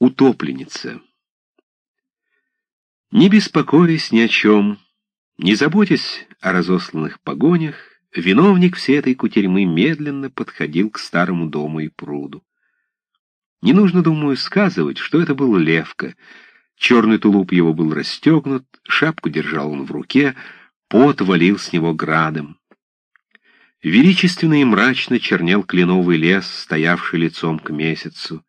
Утопленница. Не беспокоясь ни о чем, не заботясь о разосланных погонях, виновник всей этой кутерьмы медленно подходил к старому дому и пруду. Не нужно, думаю, сказывать, что это был Левка. Черный тулуп его был расстегнут, шапку держал он в руке, пот валил с него градом. Величественно и мрачно чернел кленовый лес, стоявший лицом к месяцу.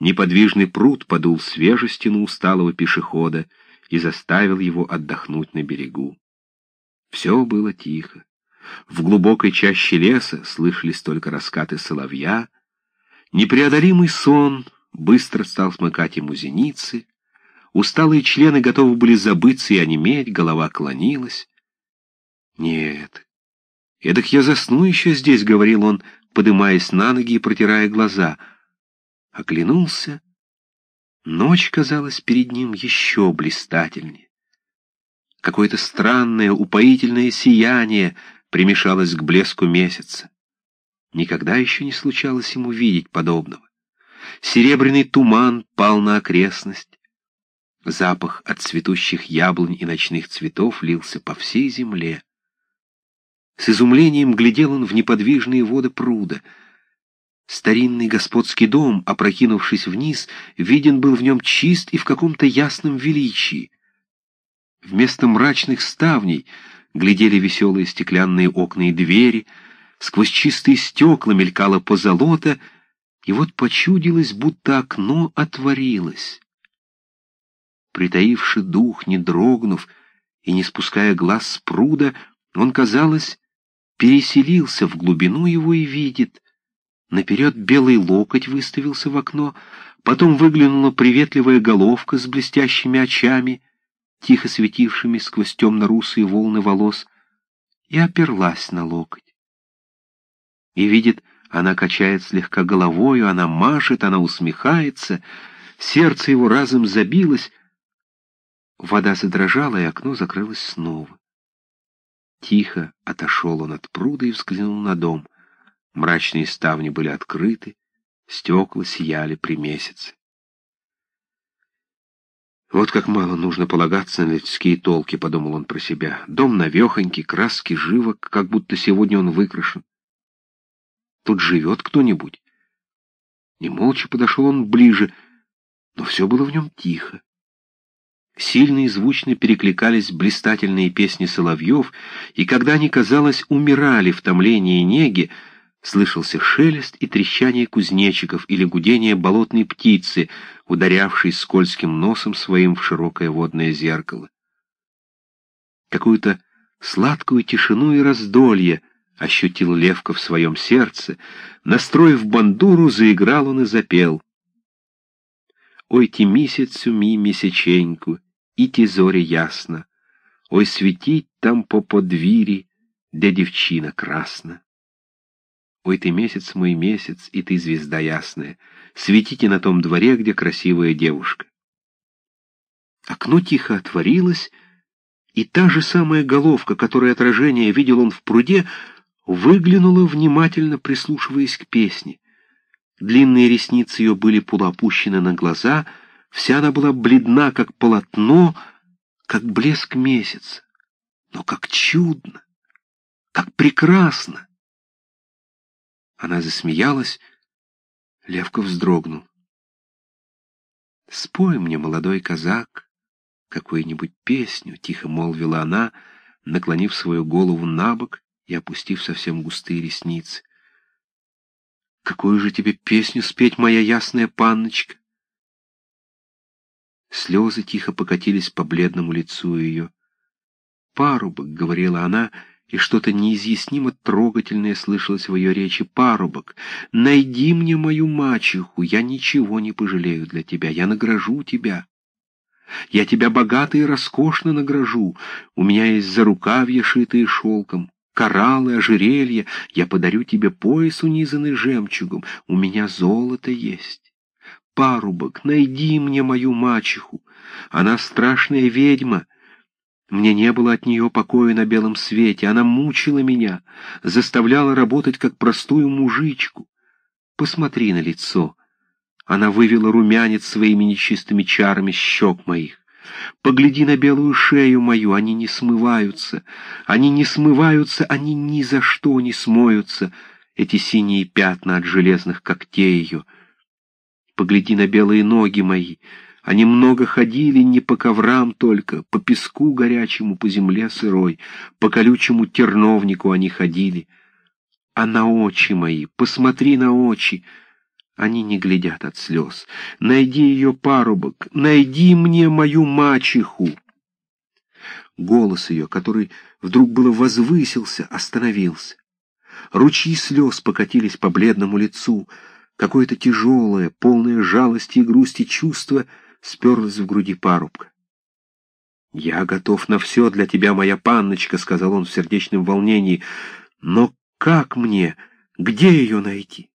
Неподвижный пруд подул свежестью на усталого пешехода и заставил его отдохнуть на берегу. Все было тихо. В глубокой чаще леса слышались только раскаты соловья. Непреодолимый сон быстро стал смыкать ему зеницы. Усталые члены готовы были забыться и онеметь, голова клонилась. Нет, эдак я засну еще здесь, — говорил он, подымаясь на ноги и протирая глаза — оглянулся. Ночь казалась перед ним еще блистательнее. Какое-то странное, упоительное сияние примешалось к блеску месяца. Никогда еще не случалось ему видеть подобного. Серебряный туман пал на окрестность. Запах от цветущих яблонь и ночных цветов лился по всей земле. С изумлением глядел он в неподвижные воды пруда — Старинный господский дом, опрокинувшись вниз, виден был в нем чист и в каком-то ясном величии. Вместо мрачных ставней глядели веселые стеклянные окна и двери, сквозь чистые стекла мелькало позолота, и вот почудилось, будто окно отворилось. Притаивший дух, не дрогнув и не спуская глаз с пруда, он, казалось, переселился в глубину его и видит — Наперед белый локоть выставился в окно, потом выглянула приветливая головка с блестящими очами, тихо светившими сквозь темно-русые волны волос, и оперлась на локоть. И видит, она качает слегка головою, она машет, она усмехается, сердце его разом забилось, вода задрожала, и окно закрылось снова. Тихо отошел он от пруда и взглянул на дом — Мрачные ставни были открыты, стекла сияли при месяце. «Вот как мало нужно полагаться на людские толки», — подумал он про себя. «Дом навехонький, краски живок, как будто сегодня он выкрашен. Тут живет кто-нибудь». Не молча подошел он ближе, но все было в нем тихо. Сильно и звучно перекликались блистательные песни соловьев, и когда они, казалось, умирали в томлении и неге, слышался шелест и трещание кузнечиков или гудение болотной птицы, ударявшей скользким носом своим в широкое водное зеркало. Какую-то сладкую тишину и раздолье ощутил Левка в своем сердце, настроив бандуру, заиграл он и запел. Ой, ти місяцю мій місяченьку, і ті зорі ясно, ой, світіть там по подвір'ї, де дівчина красна. Ой, ты месяц мой месяц, и ты звезда ясная. Светите на том дворе, где красивая девушка. Окно тихо отворилось, и та же самая головка, которой отражение видел он в пруде, выглянула, внимательно прислушиваясь к песне. Длинные ресницы ее были полуопущены на глаза, вся она была бледна, как полотно, как блеск месяца. Но как чудно, как прекрасно! Она засмеялась. Левка вздрогнул. «Спой мне, молодой казак, какую-нибудь песню», — тихо молвила она, наклонив свою голову на бок и опустив совсем густые ресницы. «Какую же тебе песню спеть, моя ясная панночка?» Слезы тихо покатились по бледному лицу ее. «Парубок», — говорила она, — и что-то неизъяснимо трогательное слышалось в ее речи. «Парубок, найди мне мою мачеху, я ничего не пожалею для тебя, я награжу тебя. Я тебя богато и роскошно награжу, у меня есть зарукавья, шитые шелком, кораллы, ожерелья, я подарю тебе пояс, унизанный жемчугом, у меня золото есть. Парубок, найди мне мою мачеху, она страшная ведьма». Мне не было от нее покоя на белом свете. Она мучила меня, заставляла работать как простую мужичку. Посмотри на лицо. Она вывела румянец своими нечистыми чарами щек моих. Погляди на белую шею мою, они не смываются. Они не смываются, они ни за что не смоются, эти синие пятна от железных когтей ее. Погляди на белые ноги мои. Они много ходили не по коврам только, по песку горячему, по земле сырой, по колючему терновнику они ходили. А на очи мои, посмотри на очи, они не глядят от слез. Найди ее парубок, найди мне мою мачеху. Голос ее, который вдруг было возвысился, остановился. Ручьи слез покатились по бледному лицу. Какое-то тяжелое, полное жалости и грусти чувство сперлось в груди парубка. «Я готов на все для тебя, моя панночка», — сказал он в сердечном волнении. «Но как мне? Где ее найти?»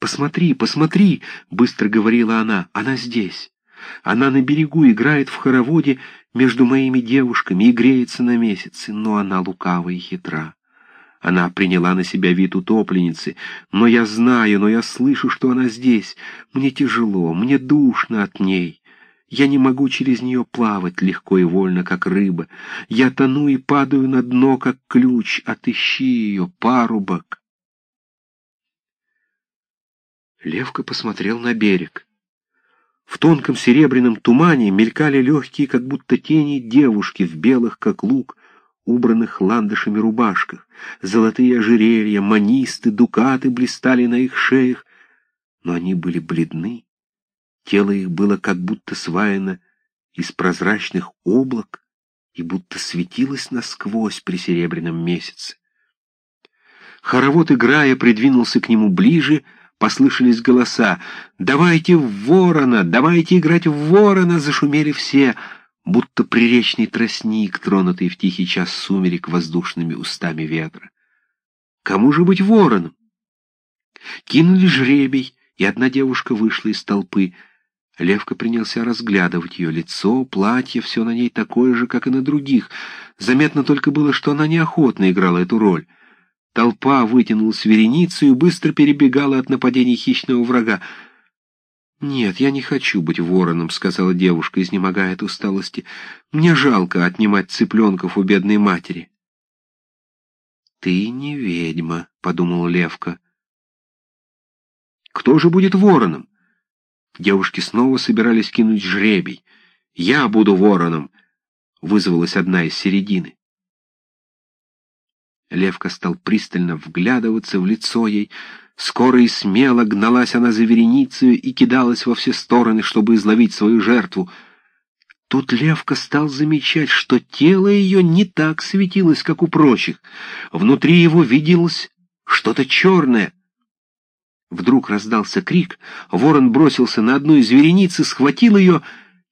«Посмотри, посмотри!» — быстро говорила она. «Она здесь. Она на берегу играет в хороводе между моими девушками и греется на месяце, но она лукава и хитра. Она приняла на себя вид утопленницы, но я знаю, но я слышу, что она здесь. Мне тяжело, мне душно от ней». Я не могу через нее плавать легко и вольно, как рыба. Я тону и падаю на дно, как ключ. Отыщи ее, парубок. Левка посмотрел на берег. В тонком серебряном тумане мелькали легкие, как будто тени, девушки в белых, как лук, убранных ландышами рубашках. Золотые ожерелья, манисты, дукаты блистали на их шеях, но они были бледны. Тело их было как будто сваяно из прозрачных облак и будто светилось насквозь при серебряном месяце. Хоровод, играя, придвинулся к нему ближе — Послышались голоса. «Давайте в ворона! Давайте играть в ворона!» Зашумели все, будто приречный тростник, тронутый в тихий час сумерек воздушными устами ветра. Кому же быть вороном? Кинули жребий, и одна девушка вышла из толпы. Левка принялся разглядывать ее лицо, платье, все на ней такое же, как и на других. Заметно только было, что она неохотно играла эту роль. Толпа вытянулась вереницу и быстро перебегала от нападений хищного врага. «Нет, я не хочу быть вороном», — сказала девушка, изнемогая от усталости. «Мне жалко отнимать цыпленков у бедной матери». «Ты не ведьма», — подумал Левка. «Кто же будет вороном?» Девушки снова собирались кинуть жребий. «Я буду вороном», — вызвалась одна из середины. Левка стал пристально вглядываться в лицо ей. Скоро и смело гналась она за вереницей и кидалась во все стороны, чтобы изловить свою жертву. Тут Левка стал замечать, что тело ее не так светилось, как у прочих. Внутри его виделось что-то черное. Вдруг раздался крик, ворон бросился на одну из верениц и схватил ее,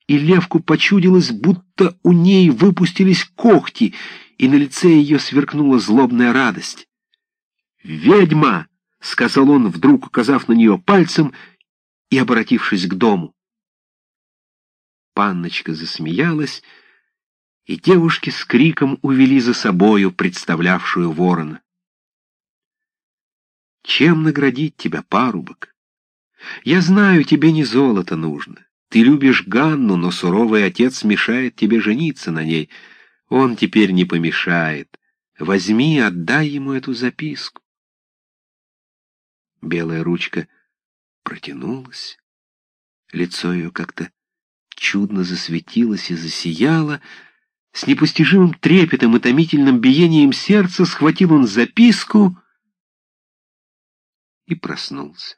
и Левку почудилось, будто у ней выпустились когти — и на лице ее сверкнула злобная радость. «Ведьма!» — сказал он, вдруг указав на нее пальцем и обратившись к дому. Панночка засмеялась, и девушки с криком увели за собою представлявшую ворона. «Чем наградить тебя, парубок? Я знаю, тебе не золото нужно. Ты любишь Ганну, но суровый отец мешает тебе жениться на ней». Он теперь не помешает. Возьми, отдай ему эту записку. Белая ручка протянулась. Лицо ее как-то чудно засветилось и засияло. С непостижимым трепетом и томительным биением сердца схватил он записку и проснулся.